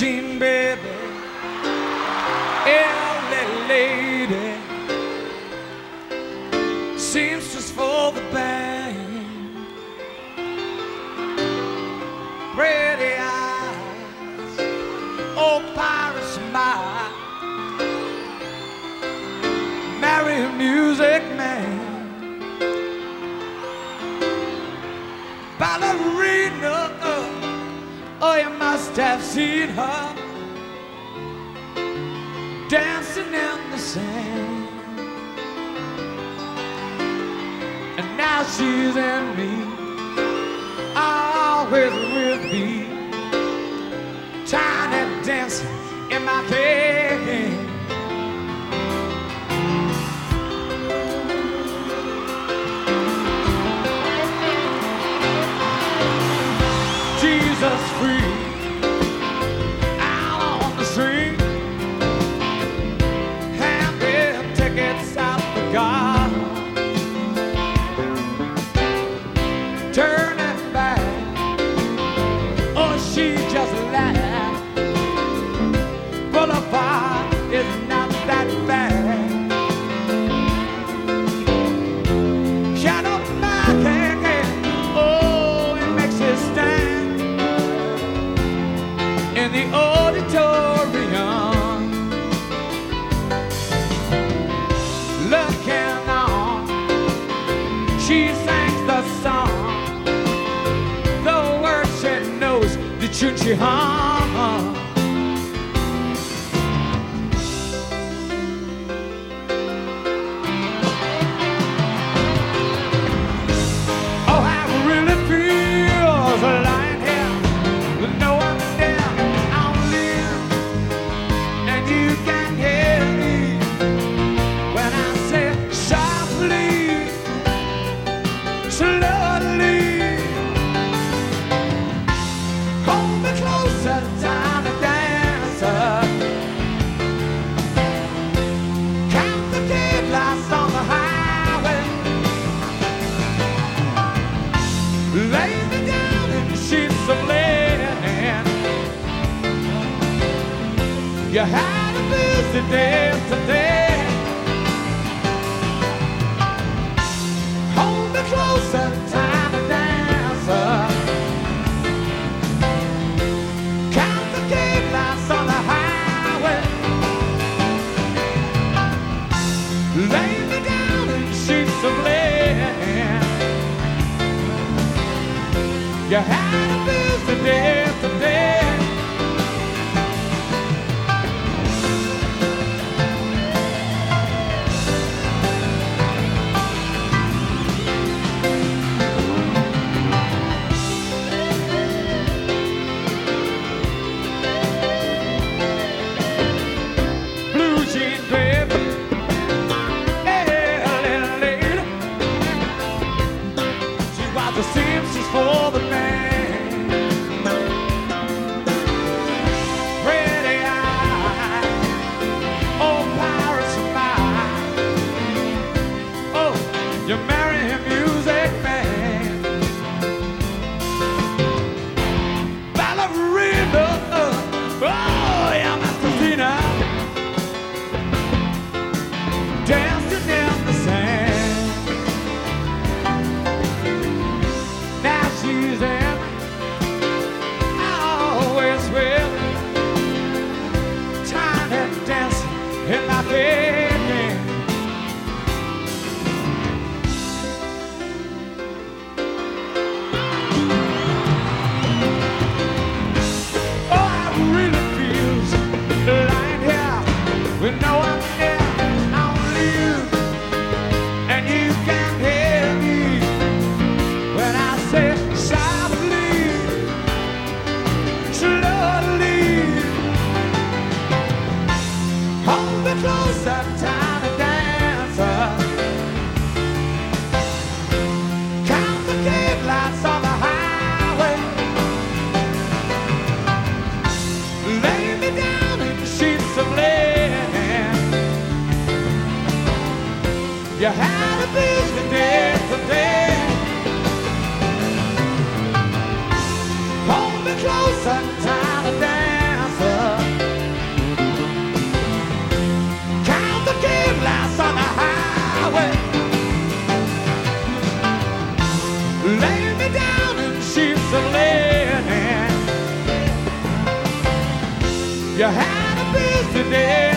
Eugene, baby, LA lady, seamstress for the band, pretty eyes, oh Paris smile, marry a music man. Have seen her dancing in the sand. And now she's in me, always with me, she sings the song. The words she knows, the tune she hum. You had a busy day today. Hold me closer, time to dance. Count the deadlights on the highway. Lay me down in sheets of linen. You had a busy day today. You had a busy day today. Hold me closer, tiny dancer. Count the headlights on the highway. Lay me down in sheets of linen. You had a busy day.